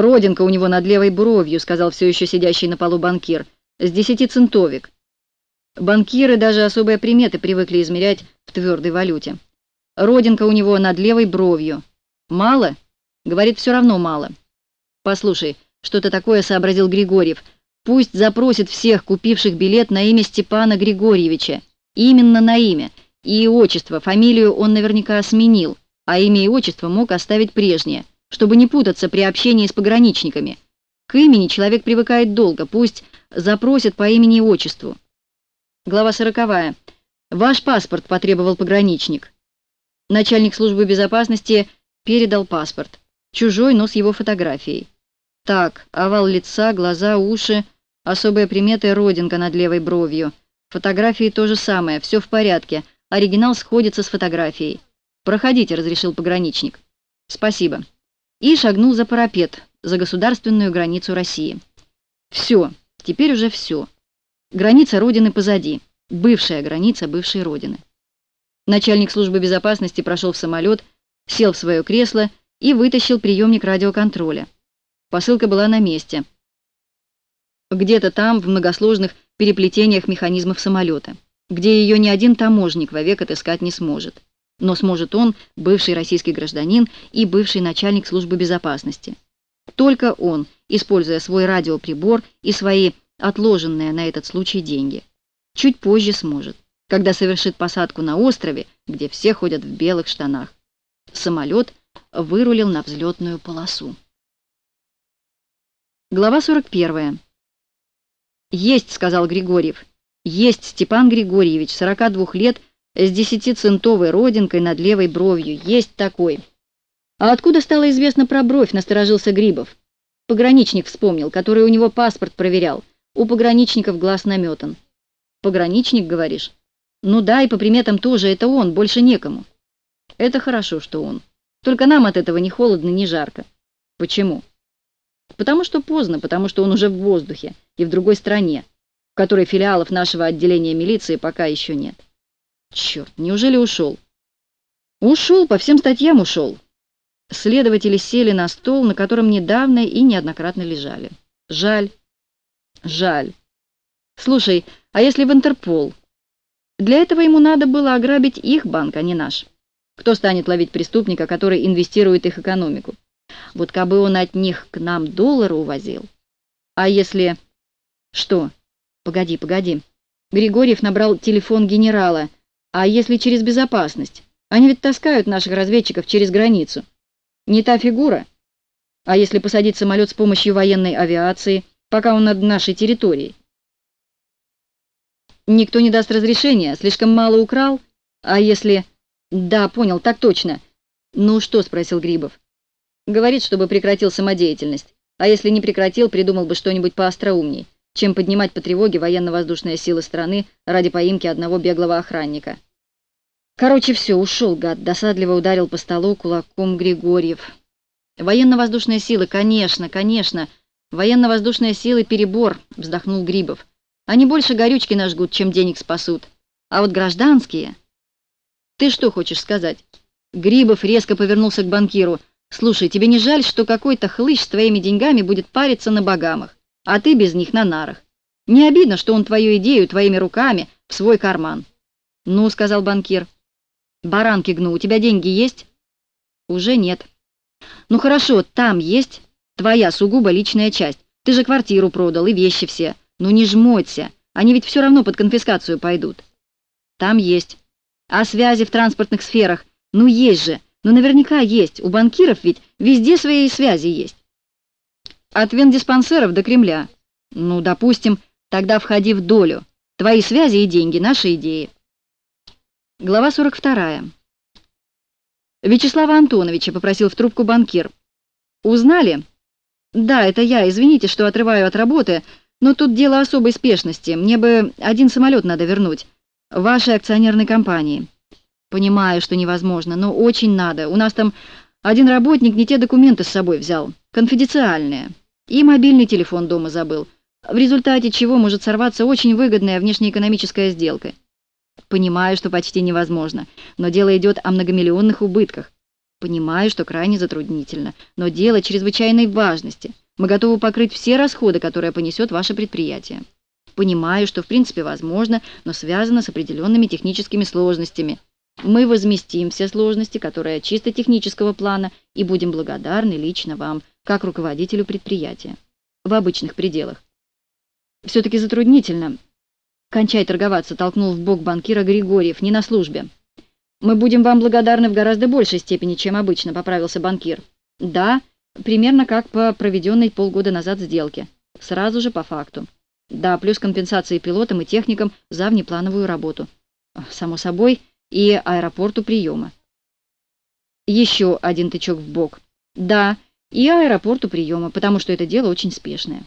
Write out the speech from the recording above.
«Родинка у него над левой бровью», — сказал все еще сидящий на полу банкир. «С десяти центовик». Банкиры даже особые приметы привыкли измерять в твердой валюте. Родинка у него над левой бровью. «Мало?» — говорит, «все равно мало». «Послушай, что-то такое сообразил Григорьев. Пусть запросит всех, купивших билет на имя Степана Григорьевича. Именно на имя. И отчество, фамилию он наверняка сменил, а имя и отчество мог оставить прежнее, чтобы не путаться при общении с пограничниками. К имени человек привыкает долго, пусть запросит по имени и отчеству. Глава сороковая. «Ваш паспорт», — потребовал пограничник. Начальник службы безопасности передал паспорт. Чужой, но с его фотографией. Так, овал лица, глаза, уши, особые приметы родинка над левой бровью. Фотографии то же самое, все в порядке. Оригинал сходится с фотографией. «Проходите», — разрешил пограничник. «Спасибо». И шагнул за парапет, за государственную границу России. Все, теперь уже все. Граница Родины позади. Бывшая граница бывшей Родины. Начальник службы безопасности прошел в самолет, сел в свое кресло и вытащил приемник радиоконтроля. Посылка была на месте. Где-то там, в многосложных переплетениях механизмов самолета, где ее ни один таможник вовек отыскать не сможет. Но сможет он, бывший российский гражданин и бывший начальник службы безопасности. Только он, используя свой радиоприбор и свои отложенные на этот случай деньги. Чуть позже сможет, когда совершит посадку на острове, где все ходят в белых штанах. Самолет вырулил на взлетную полосу. Глава 41. «Есть», — сказал Григорьев. «Есть Степан Григорьевич, 42 лет, с десятицентовой родинкой над левой бровью. Есть такой». «А откуда стало известно про бровь?» — насторожился Грибов. Пограничник вспомнил, который у него паспорт проверял. У пограничников глаз наметан. «Пограничник, говоришь?» «Ну да, и по приметам тоже, это он, больше некому». «Это хорошо, что он. Только нам от этого ни холодно, ни жарко». «Почему?» Потому что поздно, потому что он уже в воздухе и в другой стране, в которой филиалов нашего отделения милиции пока еще нет. Черт, неужели ушел? Ушел, по всем статьям ушел. Следователи сели на стол, на котором недавно и неоднократно лежали. Жаль, жаль. Слушай, а если в Интерпол? Для этого ему надо было ограбить их банк, а не наш. Кто станет ловить преступника, который инвестирует их экономику? Вот кабы он от них к нам доллары увозил. А если... Что? Погоди, погоди. Григорьев набрал телефон генерала. А если через безопасность? Они ведь таскают наших разведчиков через границу. Не та фигура? А если посадить самолет с помощью военной авиации, пока он над нашей территорией? Никто не даст разрешения, слишком мало украл. А если... Да, понял, так точно. Ну что, спросил Грибов. Говорит, чтобы прекратил самодеятельность. А если не прекратил, придумал бы что-нибудь поостроумней, чем поднимать по тревоге военно-воздушные силы страны ради поимки одного беглого охранника. Короче, все, ушел, гад, досадливо ударил по столу кулаком Григорьев. Военно-воздушные силы, конечно, конечно. Военно-воздушные силы перебор, вздохнул Грибов. Они больше горючки нажгут, чем денег спасут. А вот гражданские... Ты что хочешь сказать? Грибов резко повернулся к банкиру. Слушай, тебе не жаль, что какой-то хлыщ с твоими деньгами будет париться на богамах, а ты без них на нарах? Не обидно, что он твою идею твоими руками в свой карман? Ну, сказал банкир. Баранки гну, у тебя деньги есть? Уже нет. Ну хорошо, там есть твоя сугубо личная часть. Ты же квартиру продал и вещи все. Ну не жмоться, они ведь все равно под конфискацию пойдут. Там есть. А связи в транспортных сферах? Ну есть же. Но наверняка есть. У банкиров ведь везде свои связи есть. От вендиспансеров до Кремля. Ну, допустим, тогда входи в долю. Твои связи и деньги — наши идеи. Глава 42. Вячеслава Антоновича попросил в трубку банкир. Узнали? Да, это я. Извините, что отрываю от работы, но тут дело особой спешности. Мне бы один самолет надо вернуть. Вашей акционерной компании. Понимаю, что невозможно, но очень надо. У нас там один работник не те документы с собой взял, конфиденциальные. И мобильный телефон дома забыл, в результате чего может сорваться очень выгодная внешнеэкономическая сделка. Понимаю, что почти невозможно, но дело идет о многомиллионных убытках. Понимаю, что крайне затруднительно, но дело чрезвычайной важности. Мы готовы покрыть все расходы, которые понесет ваше предприятие. Понимаю, что в принципе возможно, но связано с определенными техническими сложностями. Мы возместим все сложности, которые чисто технического плана, и будем благодарны лично вам, как руководителю предприятия. В обычных пределах. Все-таки затруднительно. Кончай торговаться, толкнул в бок банкира Григорьев, не на службе. Мы будем вам благодарны в гораздо большей степени, чем обычно, поправился банкир. Да, примерно как по проведенной полгода назад сделке. Сразу же по факту. Да, плюс компенсации пилотам и техникам за внеплановую работу. Само собой, и аэропорту приема. Еще один тычок в бок. Да, и аэропорту приема, потому что это дело очень спешное.